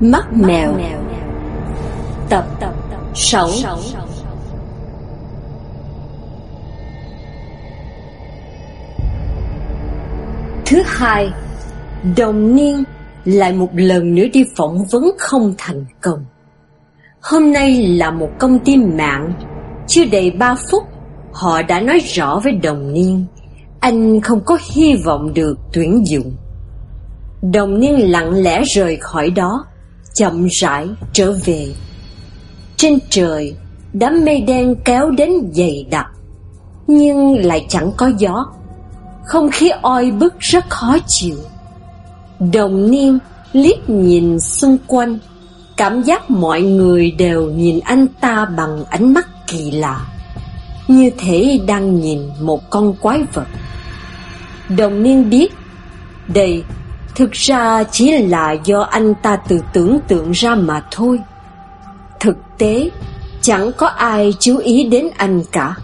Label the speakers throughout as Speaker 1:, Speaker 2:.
Speaker 1: Mắt mèo. Tập 6 Thứ hai, Đồng niên lại một lần nữa đi phỏng vấn không thành công. Hôm nay là một công ty mạng, Chưa đầy ba phút, Họ đã nói rõ với đồng niên, Anh không có hy vọng được tuyển dụng. Đồng niên lặng lẽ rời khỏi đó. Chậm rãi trở về. Trên trời, Đám mây đen kéo đến dày đặc, Nhưng lại chẳng có gió. Không khí oi bức rất khó chịu. Đồng niên liếc nhìn xung quanh, Cảm giác mọi người đều nhìn anh ta bằng ánh mắt kỳ lạ, Như thể đang nhìn một con quái vật. Đồng niên biết, Đây thực ra chỉ là do anh ta tự tưởng tượng ra mà thôi. Thực tế, chẳng có ai chú ý đến anh cả.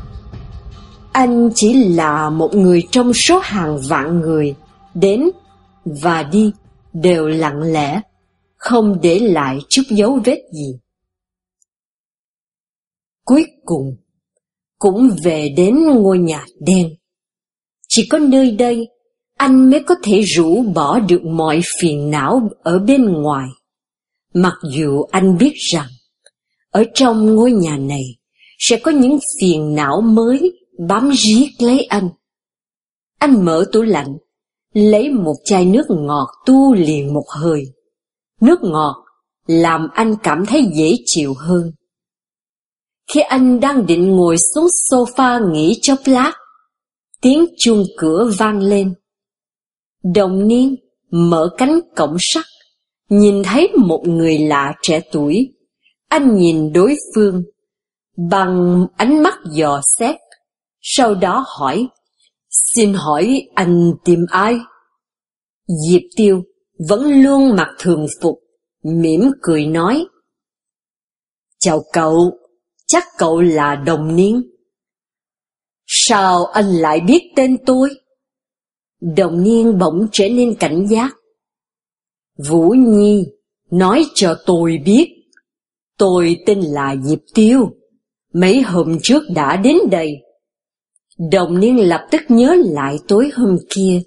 Speaker 1: Anh chỉ là một người trong số hàng vạn người. Đến và đi đều lặng lẽ, Không để lại chút dấu vết gì. Cuối cùng, Cũng về đến ngôi nhà đen. Chỉ có nơi đây anh mới có thể rũ bỏ được mọi phiền não ở bên ngoài. Mặc dù anh biết rằng Ở trong ngôi nhà này Sẽ có những phiền não mới bám riết lấy anh. Anh mở tủ lạnh Lấy một chai nước ngọt tu liền một hơi. Nước ngọt làm anh cảm thấy dễ chịu hơn. Khi anh đang định ngồi xuống sofa nghỉ chốc lát, tiếng chuông cửa vang lên. Đồng niên mở cánh cổng sắt, nhìn thấy một người lạ trẻ tuổi. Anh nhìn đối phương bằng ánh mắt dò xét, sau đó hỏi, xin hỏi anh tìm ai? Diệp Tiêu vẫn luôn mặc thường phục, mỉm cười nói, Chào cậu, chắc cậu là đồng niên. Sao anh lại biết tên tôi? Đồng niên bỗng trở nên cảnh giác. Vũ Nhi nói cho tôi biết, tôi tên là Diệp Tiêu, mấy hôm trước đã đến đây. Đồng niên lập tức nhớ lại tối hôm kia,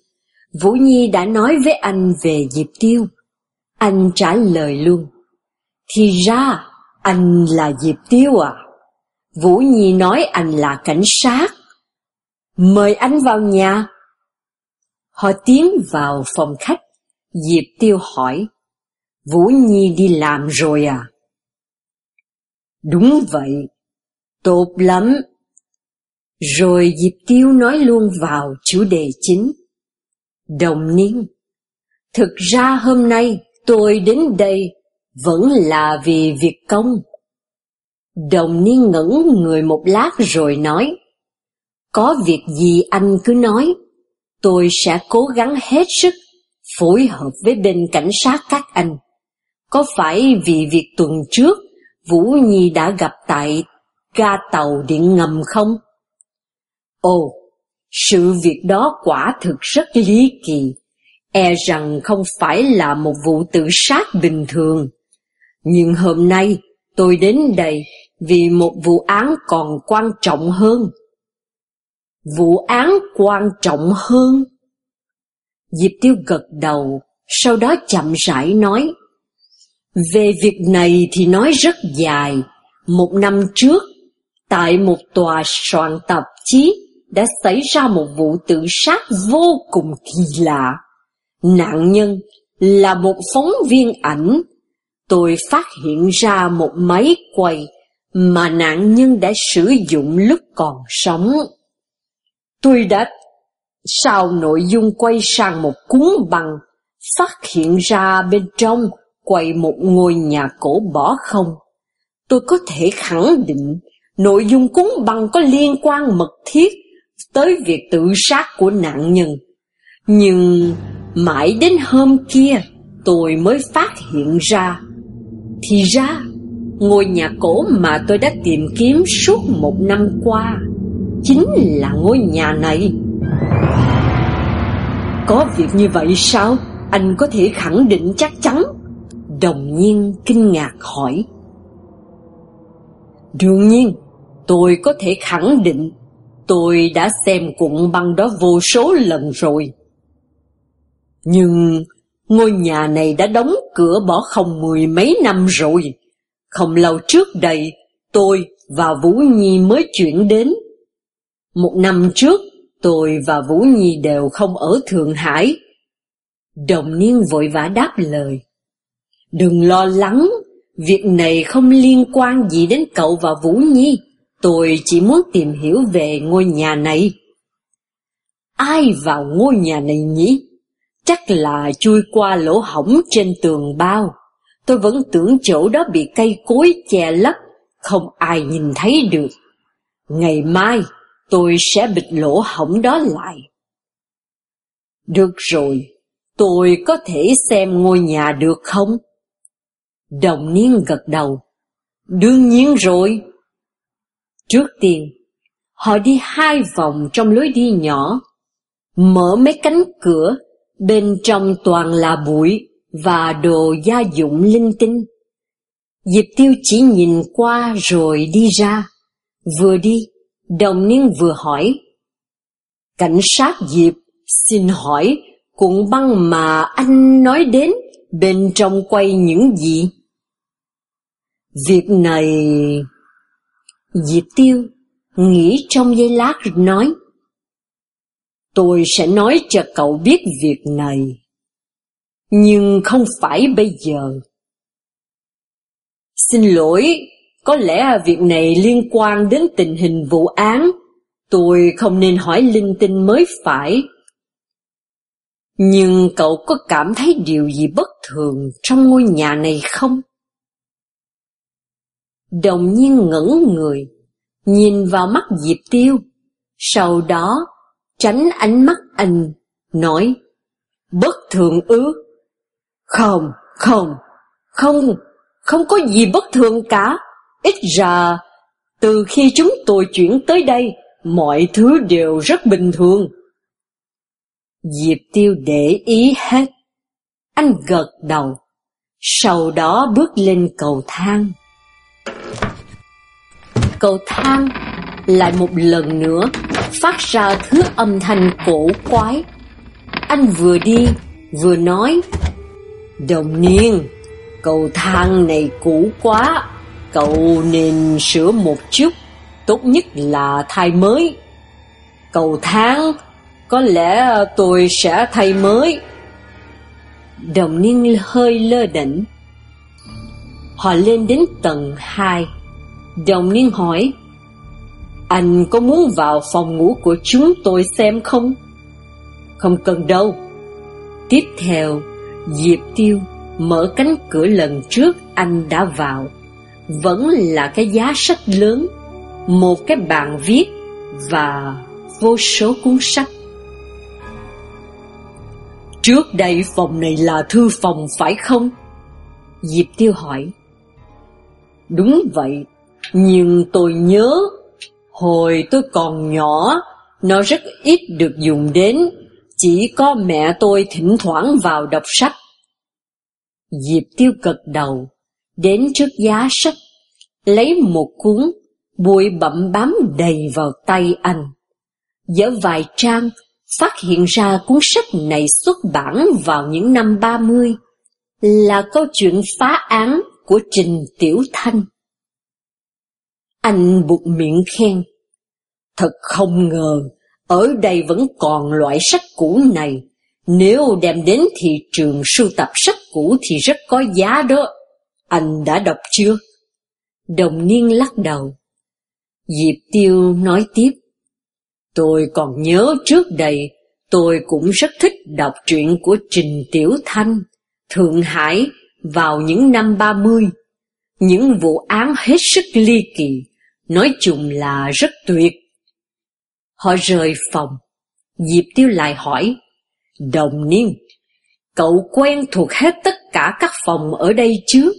Speaker 1: Vũ Nhi đã nói với anh về Diệp Tiêu. Anh trả lời luôn, thì ra anh là Diệp Tiêu à? Vũ Nhi nói anh là cảnh sát. Mời anh vào nhà. Họ tiến vào phòng khách. Diệp Tiêu hỏi, Vũ Nhi đi làm rồi à? Đúng vậy, tốt lắm. Rồi Diệp Tiêu nói luôn vào chủ đề chính. Đồng niên, thực ra hôm nay tôi đến đây vẫn là vì việc công. Đồng niên ngẩn người một lát rồi nói, Có việc gì anh cứ nói, tôi sẽ cố gắng hết sức phối hợp với bên cảnh sát các anh. Có phải vì việc tuần trước Vũ Nhi đã gặp tại ga tàu điện ngầm không? Ồ, sự việc đó quả thực rất lý kỳ, e rằng không phải là một vụ tự sát bình thường. Nhưng hôm nay tôi đến đây vì một vụ án còn quan trọng hơn. Vụ án quan trọng hơn? Diệp Tiêu gật đầu, sau đó chậm rãi nói. Về việc này thì nói rất dài. Một năm trước, tại một tòa soạn tạp chí đã xảy ra một vụ tự sát vô cùng kỳ lạ. Nạn nhân là một phóng viên ảnh. Tôi phát hiện ra một máy quay mà nạn nhân đã sử dụng lúc còn sống. Tôi đã sao nội dung quay sang một cuốn băng, phát hiện ra bên trong quầy một ngôi nhà cổ bỏ không. Tôi có thể khẳng định nội dung cuốn băng có liên quan mật thiết tới việc tự sát của nạn nhân. Nhưng mãi đến hôm kia tôi mới phát hiện ra. Thì ra Ngôi nhà cổ mà tôi đã tìm kiếm suốt một năm qua Chính là ngôi nhà này. Có việc như vậy sao? Anh có thể khẳng định chắc chắn? Đồng nhiên kinh ngạc hỏi. Đương nhiên, Tôi có thể khẳng định. Tôi đã xem cuộn băng đó vô số lần rồi. Nhưng ngôi nhà này đã đóng cửa bỏ không mười mấy năm rồi. Không lâu trước đây, Tôi và Vũ Nhi mới chuyển đến. Một năm trước Tôi và Vũ Nhi đều không ở Thượng Hải Đồng niên vội vã đáp lời Đừng lo lắng Việc này không liên quan gì đến cậu và Vũ Nhi Tôi chỉ muốn tìm hiểu về ngôi nhà này. Ai vào ngôi nhà này nhỉ? Chắc là chui qua lỗ hổng trên tường bao. Tôi vẫn tưởng chỗ đó bị cây cối che lấp, không ai nhìn thấy được. Ngày mai, tôi sẽ bịt lỗ hổng đó lại. Được rồi, tôi có thể xem ngôi nhà được không? Đồng niên gật đầu. Đương nhiên rồi. Trước tiên, họ đi hai vòng trong lối đi nhỏ, mở mấy cánh cửa, bên trong toàn là bụi và đồ gia dụng linh tinh. Diệp Tiêu chỉ nhìn qua rồi đi ra, vừa đi, đồng niên vừa hỏi. Cảnh sát Diệp, xin hỏi, cuộn băng mà anh nói đến, bên trong quay những gì? Việc này... Diệp Tiêu nghĩ trong giây lát nói Tôi sẽ nói cho cậu biết việc này Nhưng không phải bây giờ Xin lỗi, có lẽ việc này liên quan đến tình hình vụ án Tôi không nên hỏi linh tinh mới phải Nhưng cậu có cảm thấy điều gì bất thường trong ngôi nhà này không? Đồng nhiên ngẩn người, nhìn vào mắt Diệp Tiêu, sau đó tránh ánh mắt anh, nói, bất thường ư? Không, không, không, không có gì bất thường cả, ít ra từ khi chúng tôi chuyển tới đây, mọi thứ đều rất bình thường. Diệp Tiêu để ý hết, anh gật đầu, sau đó bước lên cầu thang cầu thang lại một lần nữa phát ra thứ âm thanh cổ quái. Anh vừa đi vừa nói, Đồng niên, cầu thang này cũ quá, cậu nên sửa một chút, tốt nhất là thay mới. Cầu tháng có lẽ tôi sẽ thay mới. Đồng niên hơi lơ đỉnh. Họ lên đến tầng 2 Đồng niên hỏi Anh có muốn vào phòng ngủ của chúng tôi xem không? Không cần đâu Tiếp theo Diệp Tiêu mở cánh cửa lần trước anh đã vào vẫn là cái giá sách lớn Một cái bàn viết Và vô số cuốn sách Trước đây phòng này là thư phòng phải không? Diệp Tiêu hỏi Đúng vậy nhưng tôi nhớ, hồi tôi còn nhỏ, nó rất ít được dùng đến, chỉ có mẹ tôi thỉnh thoảng vào đọc sách. Diệp tiêu gật đầu, đến trước giá sách, lấy một cuốn, bụi bậm bám đầy vào tay anh. Dở vài trang, phát hiện ra cuốn sách này xuất bản vào những năm 30, là câu chuyện phá án của Trình Tiểu Thanh. Anh buộc miệng khen. Thật không ngờ, ở đây vẫn còn loại sách cũ này. Nếu đem đến thị trường sưu tập sách cũ thì rất có giá đó. Anh đã đọc chưa? Đồng niên lắc đầu. Diệp Tiêu nói tiếp. Tôi còn nhớ trước đây, tôi cũng rất thích đọc truyện của Trình Tiểu Thanh, Thượng Hải vào những năm 30. Những vụ án hết sức ly kỳ, nói chung là rất tuyệt. Họ rời phòng, Diệp Tiêu lại hỏi, Đồng niên, cậu quen thuộc hết tất cả các phòng ở đây chứ?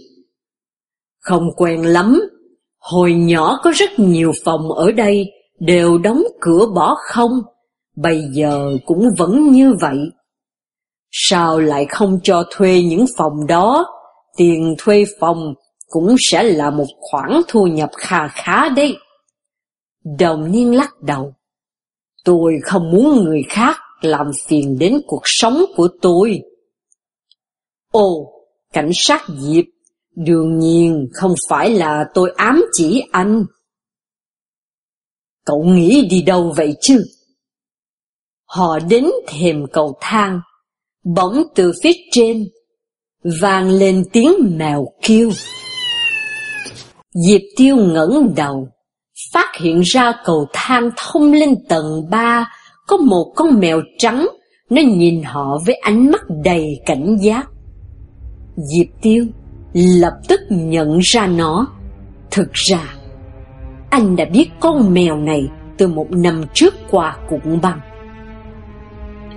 Speaker 1: Không quen lắm, hồi nhỏ có rất nhiều phòng ở đây đều đóng cửa bỏ không, bây giờ cũng vẫn như vậy. Sao lại không cho thuê những phòng đó, tiền thuê phòng cũng sẽ là một khoản thu nhập khá khá đấy. Đồng niên lắc đầu. Tôi không muốn người khác làm phiền đến cuộc sống của tôi. Ồ, cảnh sát Diệp, đương nhiên không phải là tôi ám chỉ anh. Cậu nghĩ đi đâu vậy chứ? Họ đến thềm cầu thang, bỗng từ phía trên, vang lên tiếng mèo kêu. Diệp Tiêu ngẩng đầu, phát hiện ra cầu thang thông lên tầng ba có một con mèo trắng, nó nhìn họ với ánh mắt đầy cảnh giác. Diệp Tiêu lập tức nhận ra nó. Thực ra, anh đã biết con mèo này từ một năm trước qua cũng băng.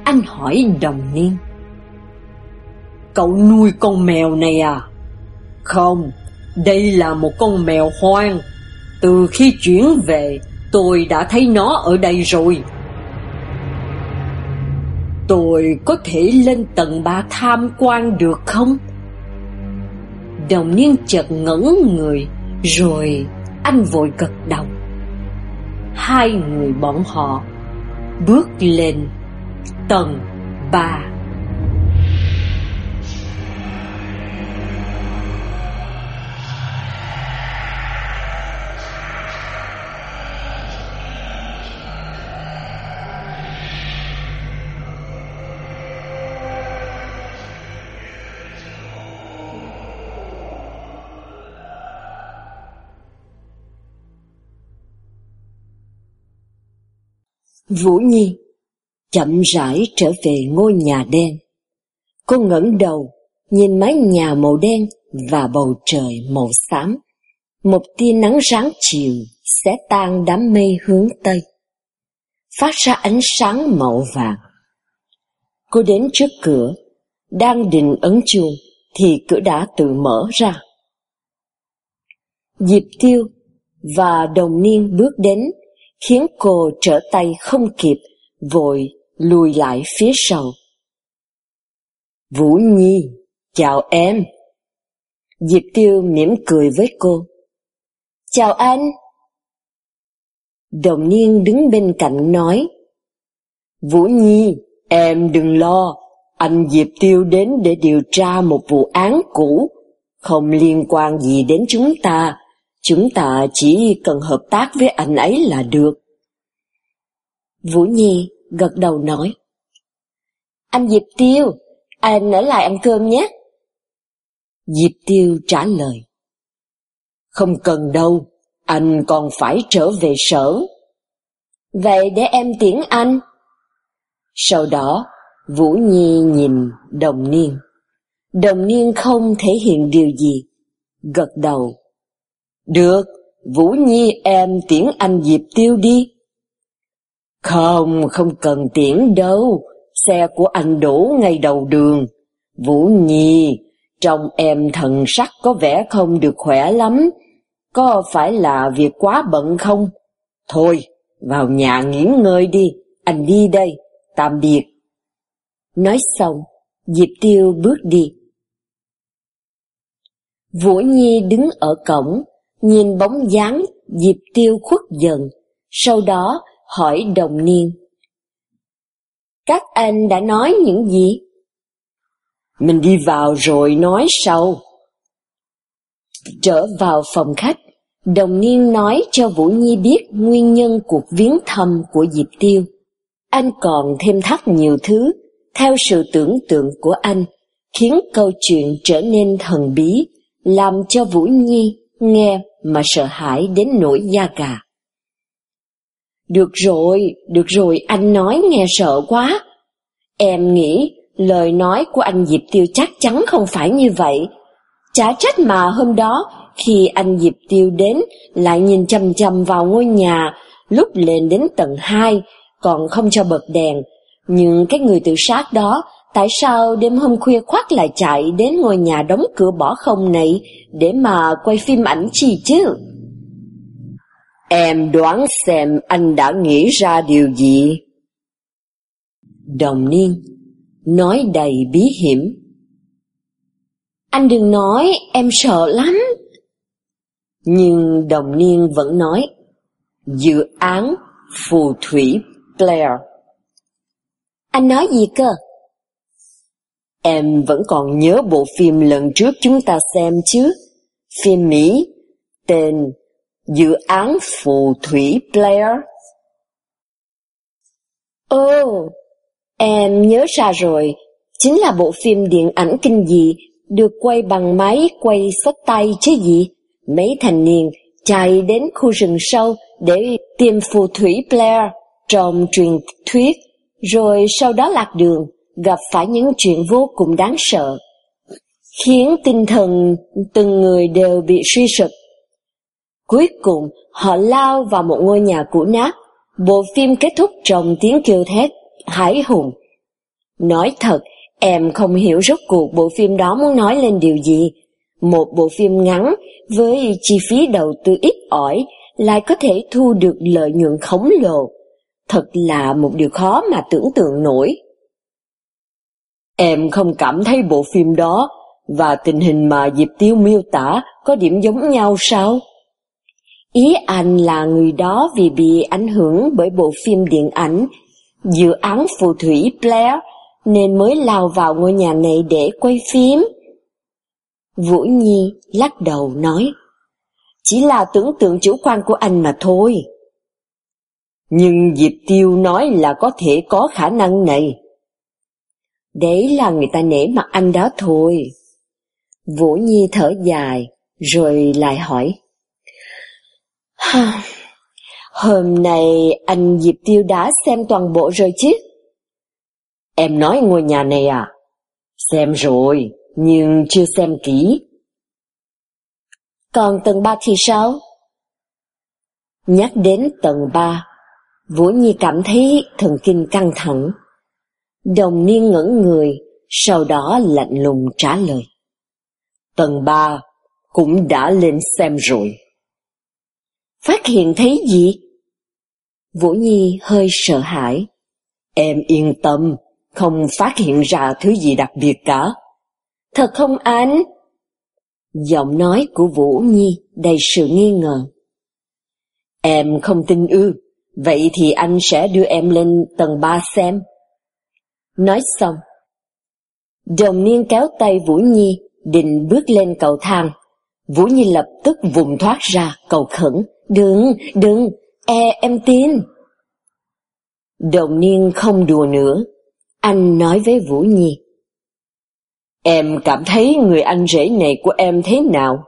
Speaker 1: Anh hỏi đồng niên. Cậu nuôi con mèo này à? Không, đây là một con mèo hoang. Từ khi chuyển về, tôi đã thấy nó ở đây rồi. Tôi có thể lên tầng ba tham quan được không? Đồng niên chợt ngẩn người, rồi anh vội gật đầu. Hai người bọn họ bước lên tầng ba. Vũ Nhi chậm rãi trở về ngôi nhà đen. Cô ngẩng đầu, nhìn mái nhà màu đen và bầu trời màu xám. Một tia nắng ráng chiều sẽ tan đám mây hướng Tây, phát ra ánh sáng màu vàng. Cô đến trước cửa, đang định ấn chuông thì cửa đã tự mở ra. Diệp Tiêu và Đồng Niên bước đến khiến cô trở tay không kịp, vội lùi lại phía sau. Vũ Nhi, chào em. Diệp Tiêu mỉm cười với cô. Chào anh. Đồng niên đứng bên cạnh nói. Vũ Nhi, em đừng lo, anh Diệp Tiêu đến để điều tra một vụ án cũ, không liên quan gì đến chúng ta, Chúng ta chỉ cần hợp tác với anh ấy là được. Vũ Nhi gật đầu nói. Anh Diệp Tiêu, anh ở lại ăn cơm nhé. Diệp Tiêu trả lời. Không cần đâu, anh còn phải trở về sở. Vậy để em tiễn anh. Sau đó, Vũ Nhi nhìn đồng niên. Đồng niên không thể hiện điều gì, gật đầu được, Vũ Nhi em tiễn anh Diệp Tiêu đi. Không, không cần tiễn đâu, xe của anh đổ ngay đầu đường. Vũ Nhi, trong em thần sắc có vẻ không được khỏe lắm, có phải là việc quá bận không? Thôi, vào nhà nghỉ ngơi đi, anh đi đây, tạm biệt. Nói xong, Diệp Tiêu bước đi. Vũ Nhi đứng ở cổng, nhìn bóng dáng Diệp Tiêu khuất dần, sau đó hỏi đồng niên. Các anh đã nói những gì? Mình đi vào rồi nói sau. Trở vào phòng khách, đồng niên nói cho Vũ Nhi biết nguyên nhân cuộc viếng thăm của Diệp Tiêu. Anh còn thêm thắt nhiều thứ, theo sự tưởng tượng của anh, khiến câu chuyện trở nên thần bí, làm cho Vũ Nhi nghe mà sợ hãi đến nỗi da gà. Được rồi, được rồi, anh nói nghe sợ quá. Em nghĩ lời nói của anh Diệp Tiêu chắc chắn không phải như vậy. Chả trách mà hôm đó khi anh Diệp Tiêu đến lại nhìn chầm chầm vào ngôi nhà lúc lên đến tầng 2 còn không cho bật đèn. Nhưng cái người tự sát đó Tại sao đêm hôm khuya khoác lại chạy đến ngôi nhà đóng cửa bỏ không này để mà quay phim ảnh chi chứ? Em đoán xem anh đã nghĩ ra điều gì? Đồng niên, nói đầy bí hiểm. Anh đừng nói, em sợ lắm. Nhưng đồng niên vẫn nói, dự án phù thủy Blair. Anh nói gì cơ? Em vẫn còn nhớ bộ phim lần trước chúng ta xem chứ? Phim Mỹ, tên Dự án phù thủy Blair. Ồ, oh, em nhớ ra rồi, chính là bộ phim điện ảnh kinh dị được quay bằng máy quay sách tay chứ gì. Mấy thành niên chạy đến khu rừng sâu để tìm phù thủy Blair trong truyền thuyết, rồi sau đó lạc đường, gặp phải những chuyện vô cùng đáng sợ, khiến tinh thần từng người đều bị suy sụp. Cuối cùng, họ lao vào một ngôi nhà cũ nát, bộ phim kết thúc trong tiếng kêu thét, hãi hùng. Nói thật, em không hiểu rốt cuộc bộ phim đó muốn nói lên điều gì. Một bộ phim ngắn với chi phí đầu tư ít ỏi lại có thể thu được lợi nhuận khổng lồ. Thật là một điều khó mà tưởng tượng nổi. Em không cảm thấy bộ phim đó và tình hình mà Diệp Tiêu miêu tả có điểm giống nhau sao? Ý anh là người đó vì bị ảnh hưởng bởi bộ phim điện ảnh Dự án phù thủy Blair nên mới lao vào ngôi nhà này để quay phim. Vũ Nhi lắc đầu nói, chỉ là tưởng tượng chủ quan của anh mà thôi. Nhưng Diệp Tiêu nói là có thể có khả năng này. Đấy là người ta nể mặt anh đó thôi. Vũ Nhi thở dài, rồi lại hỏi. Hôm nay anh Diệp Tiêu đã xem toàn bộ rồi chứ? Em nói ngôi nhà này à? Xem rồi, nhưng chưa xem kỹ. Còn tầng 3 thì sao? Nhắc đến tầng 3, Vũ Nhi cảm thấy thần kinh căng thẳng. Đồng niên ngẩn người, sau đó lạnh lùng trả lời. Tầng ba cũng đã lên xem rồi. Phát hiện thấy gì? Vũ Nhi hơi sợ hãi. Em yên tâm, không phát hiện ra thứ gì đặc biệt cả. Thật không anh? Giọng nói của Vũ Nhi đầy sự nghi ngờ. Em không tin ư, vậy thì anh sẽ đưa em lên tầng 3 xem. Nói xong, đồng niên kéo tay Vũ Nhi định bước lên cầu thang. Vũ Nhi lập tức vùng thoát ra cầu khẩn. Đừng, đừng, e, em tin. Đồng niên không đùa nữa. Anh nói với Vũ Nhi. Em cảm thấy người anh rể này của em thế nào?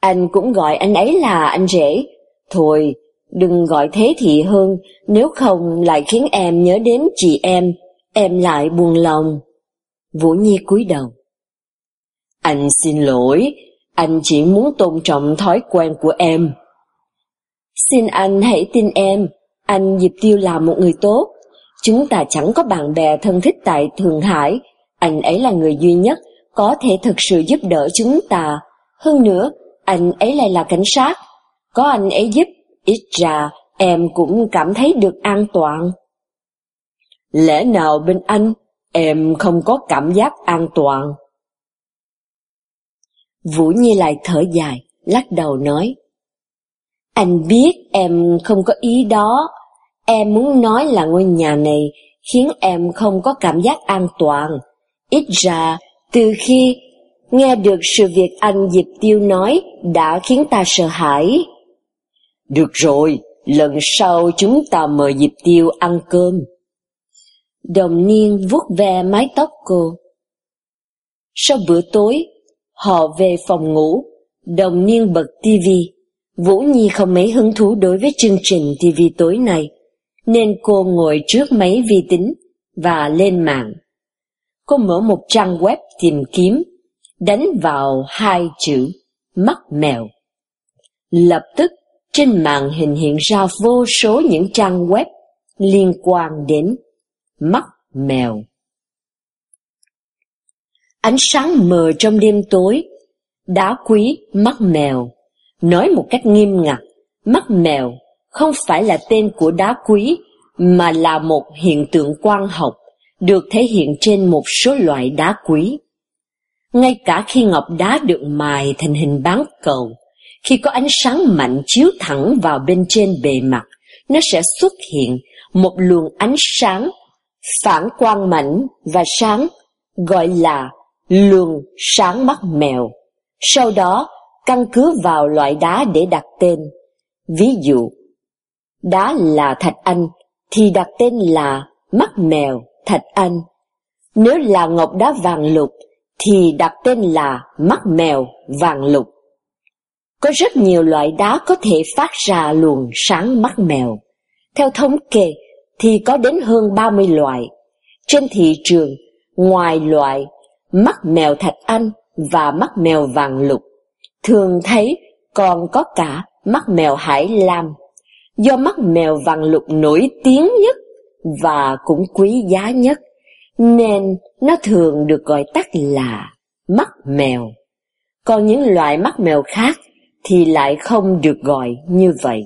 Speaker 1: Anh cũng gọi anh ấy là anh rể. Thôi, đừng gọi thế thì hơn, nếu không lại khiến em nhớ đến chị em, em lại buồn lòng. Vũ Nhi cúi đầu. Anh xin lỗi, anh chỉ muốn tôn trọng thói quen của em. Xin anh hãy tin em, anh Diệp Tiêu là một người tốt. Chúng ta chẳng có bạn bè thân thích tại Thượng Hải, anh ấy là người duy nhất có thể thực sự giúp đỡ chúng ta. Hơn nữa, anh ấy lại là cảnh sát. Có anh ấy giúp, ít ra em cũng cảm thấy được an toàn. Lẽ nào bên anh, em không có cảm giác an toàn? Vũ Nhi lại thở dài, lắc đầu nói. Anh biết em không có ý đó, em muốn nói là ngôi nhà này khiến em không có cảm giác an toàn. Ít ra, từ khi nghe được sự việc anh Diệp Tiêu nói đã khiến ta sợ hãi. Được rồi, lần sau chúng ta mời Diệp Tiêu ăn cơm. Đồng niên vuốt ve mái tóc cô. Sau bữa tối, họ về phòng ngủ, đồng niên bật tivi. Vũ Nhi không mấy hứng thú đối với chương trình tivi tối nay, nên cô ngồi trước máy vi tính và lên mạng. Cô mở một trang web tìm kiếm, đánh vào hai chữ mắt mèo. Lập tức trên màn hình hiện ra vô số những trang web liên quan đến mắt mèo. Ánh sáng mờ trong đêm tối, đá quý mắt mèo, nói một cách nghiêm ngặt, mắt mèo không phải là tên của đá quý mà là một hiện tượng quang học được thể hiện trên một số loại đá quý. Ngay cả khi ngọc đá được mài thành hình bán cầu, khi có ánh sáng mạnh chiếu thẳng vào bên trên bề mặt, nó sẽ xuất hiện một luồng ánh sáng phản quang mạnh và sáng gọi là luồng sáng mắt mèo. Sau đó, căn cứ vào loại đá để đặt tên. Ví dụ, đá là thạch anh thì đặt tên là mắt mèo thạch anh. Nếu là ngọc đá vàng lục thì đặt tên là mắt mèo vàng lục. Có rất nhiều loại đá có thể phát ra luồng sáng mắt mèo. Theo thống kê thì có đến hơn 30 loại. Trên thị trường, ngoài loại mắt mèo thạch anh và mắt mèo vàng lục, thường thấy còn có cả mắt mèo hải lam. Do mắt mèo vàng lục nổi tiếng nhất và cũng quý giá nhất, nên nó thường được gọi tắt là mắt mèo. Còn những loại mắt mèo khác thì lại không được gọi như vậy.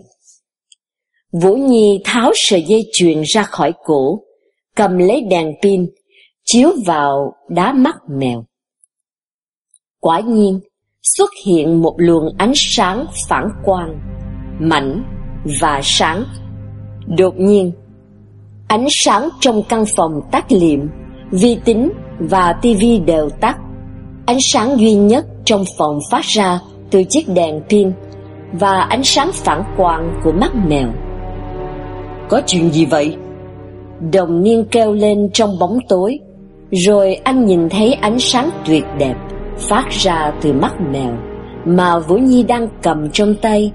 Speaker 1: Vũ Nhi tháo sợi dây chuyền ra khỏi cổ, cầm lấy đèn pin, chiếu vào đá mắt mèo. Quả nhiên, xuất hiện một luồng ánh sáng phản quang, mảnh và sáng. Đột nhiên, ánh sáng trong căn phòng tắt liệm, vi tính và tivi đều tắt. Ánh sáng duy nhất trong phòng phát ra từ chiếc đèn pin và ánh sáng phản quang của mắt mèo. Có chuyện gì vậy? Đồng niên kêu lên trong bóng tối, rồi anh nhìn thấy ánh sáng tuyệt đẹp phát ra từ mắt mèo mà Vũ Nhi đang cầm trong tay.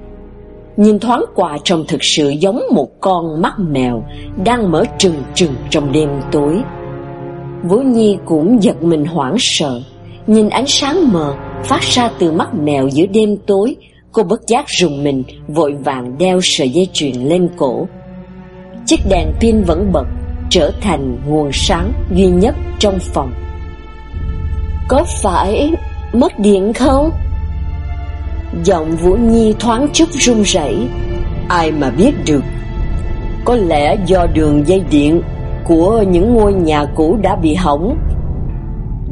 Speaker 1: Nhìn thoáng qua trông thực sự giống một con mắt mèo đang mở trừng trừng trong đêm tối. Vũ Nhi cũng giật mình hoảng sợ, nhìn ánh sáng mờ phát ra từ mắt mèo giữa đêm tối, cô bất giác rùng mình, vội vàng đeo sợi dây chuyền lên cổ. Chiếc đèn pin vẫn bật, trở thành nguồn sáng duy nhất trong phòng. Có phải mất điện không? Giọng Vũ Nhi thoáng chút run rẩy. Ai mà biết được? Có lẽ do đường dây điện của những ngôi nhà cũ đã bị hỏng.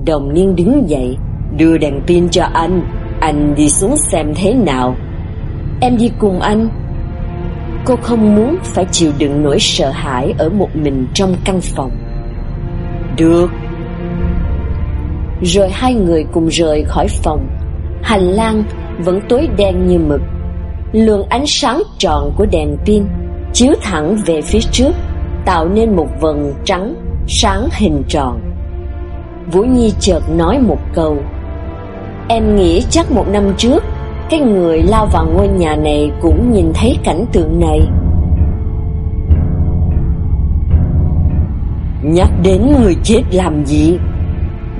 Speaker 1: Đồng Niên đứng dậy, đưa đèn pin cho anh, anh đi xuống xem thế nào. Em đi cùng anh. Cô không muốn phải chịu đựng nỗi sợ hãi ở một mình trong căn phòng. Được. Rồi hai người cùng rời khỏi phòng. Hành lang vẫn tối đen như mực. Luồng ánh sáng tròn của đèn pin chiếu thẳng về phía trước, tạo nên một vầng trắng sáng hình tròn. Vũ Nhi chợt nói một câu Em nghĩ chắc một năm trước, Cái người lao vào ngôi nhà này Cũng nhìn thấy cảnh tượng này. Nhắc đến người chết làm gì,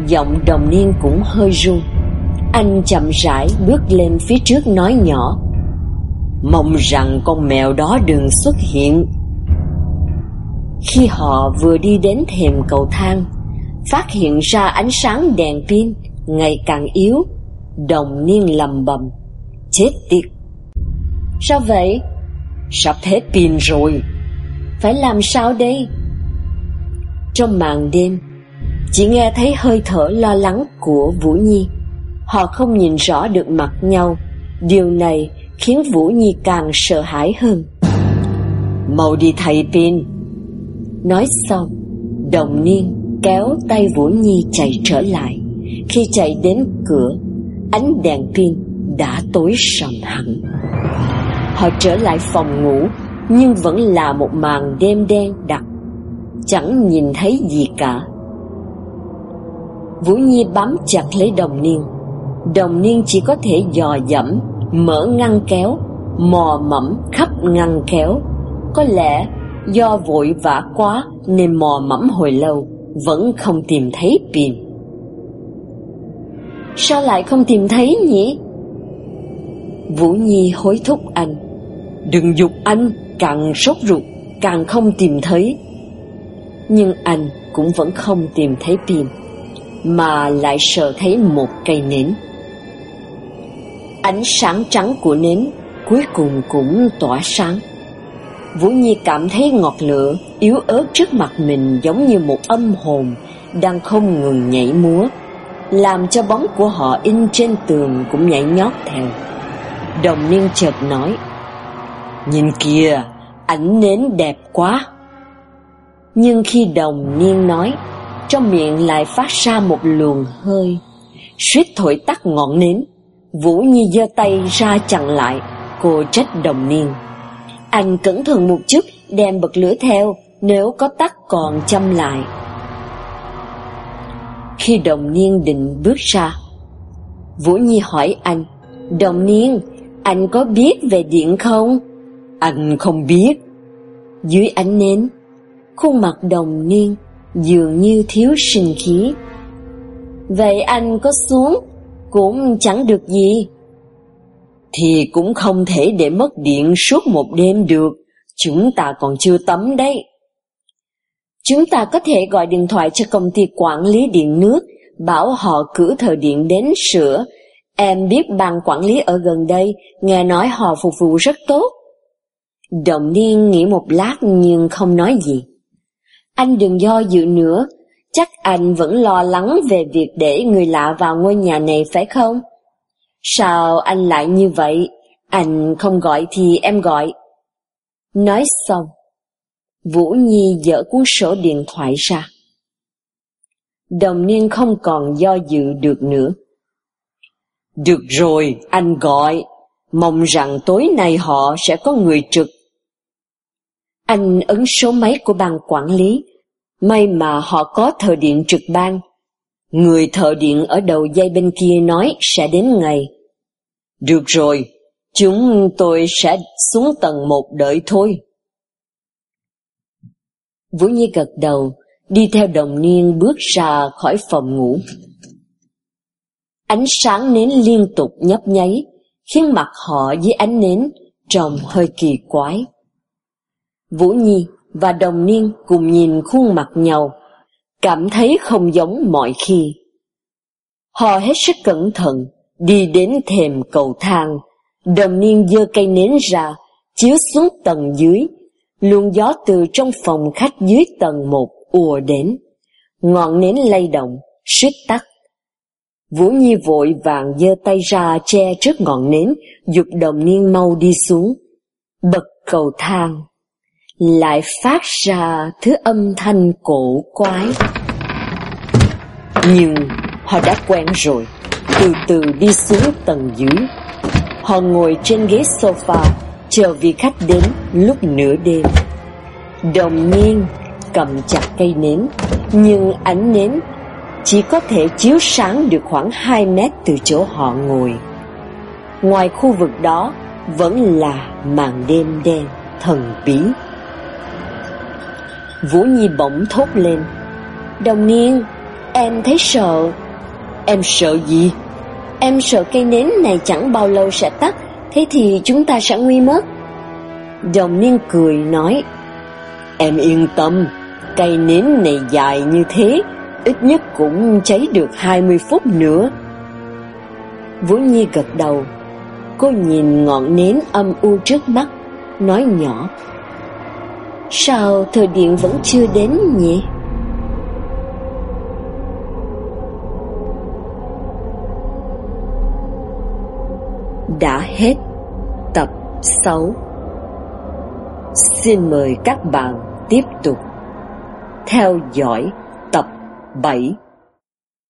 Speaker 1: Giọng đồng niên cũng hơi run. Anh chậm rãi bước lên phía trước nói nhỏ. Mong rằng con mèo đó đừng xuất hiện. Khi họ vừa đi đến thềm cầu thang, Phát hiện ra ánh sáng đèn pin Ngày càng yếu. Đồng niên lầm bầm, Chết tiệt. Sao vậy? Sắp hết pin rồi. Phải làm sao đây? Trong màn đêm, Chỉ nghe thấy hơi thở lo lắng của Vũ Nhi. Họ không nhìn rõ được mặt nhau. Điều này khiến Vũ Nhi càng sợ hãi hơn. Mau đi thay pin. Nói xong, Đồng niên kéo tay Vũ Nhi chạy trở lại. Khi chạy đến cửa Ánh đèn pin đã tối sầm hẳn. Họ trở lại phòng ngủ, Nhưng vẫn là một màn đêm đen đặc, Chẳng nhìn thấy gì cả. Vũ Nhi bám chặt lấy đồng niên. Đồng niên chỉ có thể dò dẫm, Mở ngăn kéo, Mò mẫm khắp ngăn kéo. Có lẽ do vội vã quá Nên mò mẫm hồi lâu, Vẫn không tìm thấy pin. Sao lại không tìm thấy nhỉ? Vũ Nhi hối thúc anh. Đừng dục anh Càng sốt ruột Càng không tìm thấy. Nhưng anh cũng vẫn không tìm thấy tìm, Mà lại sợ thấy một cây nến. Ánh sáng trắng của nến Cuối cùng cũng tỏa sáng. Vũ Nhi cảm thấy ngọt lửa Yếu ớt trước mặt mình Giống như một âm hồn Đang không ngừng nhảy múa làm cho bóng của họ in trên tường cũng nhảy nhót theo. Đồng niên chợt nói, Nhìn kìa, ảnh nến đẹp quá. Nhưng khi đồng niên nói, trong miệng lại phát ra một luồng hơi, suýt thổi tắt ngọn nến. Vũ Nhi giơ tay ra chặn lại, cô trách đồng niên. Anh cẩn thận một chút, đem bật lửa theo, nếu có tắt còn châm lại. Khi đồng niên định bước ra, Vũ Nhi hỏi anh, Đồng niên, anh có biết về điện không? Anh không biết. Dưới ánh nến, khuôn mặt đồng niên dường như thiếu sinh khí. Vậy anh có xuống cũng chẳng được gì. Thì cũng không thể để mất điện suốt một đêm được, chúng ta còn chưa tắm đấy. Chúng ta có thể gọi điện thoại cho công ty quản lý điện nước, bảo họ cử thợ điện đến sửa. Em biết ban quản lý ở gần đây, nghe nói họ phục vụ rất tốt. Đồng niên nghĩ một lát nhưng không nói gì. Anh đừng do dự nữa, chắc anh vẫn lo lắng về việc để người lạ vào ngôi nhà này phải không? Sao anh lại như vậy? Anh không gọi thì em gọi. Nói xong, Vũ Nhi dỡ cuốn sổ điện thoại ra. Đồng niên không còn do dự được nữa. Được rồi, anh gọi. Mong rằng tối nay họ sẽ có người trực. Anh ấn số máy của ban quản lý. May mà họ có thợ điện trực ban. Người thợ điện ở đầu dây bên kia nói sẽ đến ngày. Được rồi, chúng tôi sẽ xuống tầng một đợi thôi. Vũ Nhi gật đầu, đi theo đồng niên bước ra khỏi phòng ngủ. Ánh sáng nến liên tục nhấp nháy, khiến mặt họ với ánh nến trông hơi kỳ quái. Vũ Nhi và đồng niên cùng nhìn khuôn mặt nhau, cảm thấy không giống mọi khi. Họ hết sức cẩn thận, đi đến thềm cầu thang, đồng niên giơ cây nến ra, chiếu xuống tầng dưới, luồng gió từ trong phòng khách dưới tầng một ùa đến. Ngọn nến lay động, suýt tắt. Vũ Nhi vội vàng giơ tay ra che trước ngọn nến, dục đồng niên mau đi xuống. Bật cầu thang, lại phát ra thứ âm thanh cổ quái. Nhưng họ đã quen rồi, từ từ đi xuống tầng dưới. Họ ngồi trên ghế sofa, chờ vị khách đến lúc nửa đêm. Đồng nhiên cầm chặt cây nến, nhưng ánh nến chỉ có thể chiếu sáng được khoảng 2 mét từ chỗ họ ngồi. Ngoài khu vực đó vẫn là màn đêm đen thần bí. Vũ Nhi bỗng thốt lên, Đồng niên, em thấy sợ. Em sợ gì? Em sợ cây nến này chẳng bao lâu sẽ tắt, thế thì chúng ta sẽ nguy mất. Đồng niên cười nói, Em yên tâm, cây nến này dài như thế, ít nhất cũng cháy được 20 phút nữa. Vũ Nhi gật đầu, cô nhìn ngọn nến âm u trước mắt, nói nhỏ, Sao thời điện vẫn chưa đến nhỉ? Đã hết tập 6 Xin mời các bạn tiếp tục theo dõi tập 7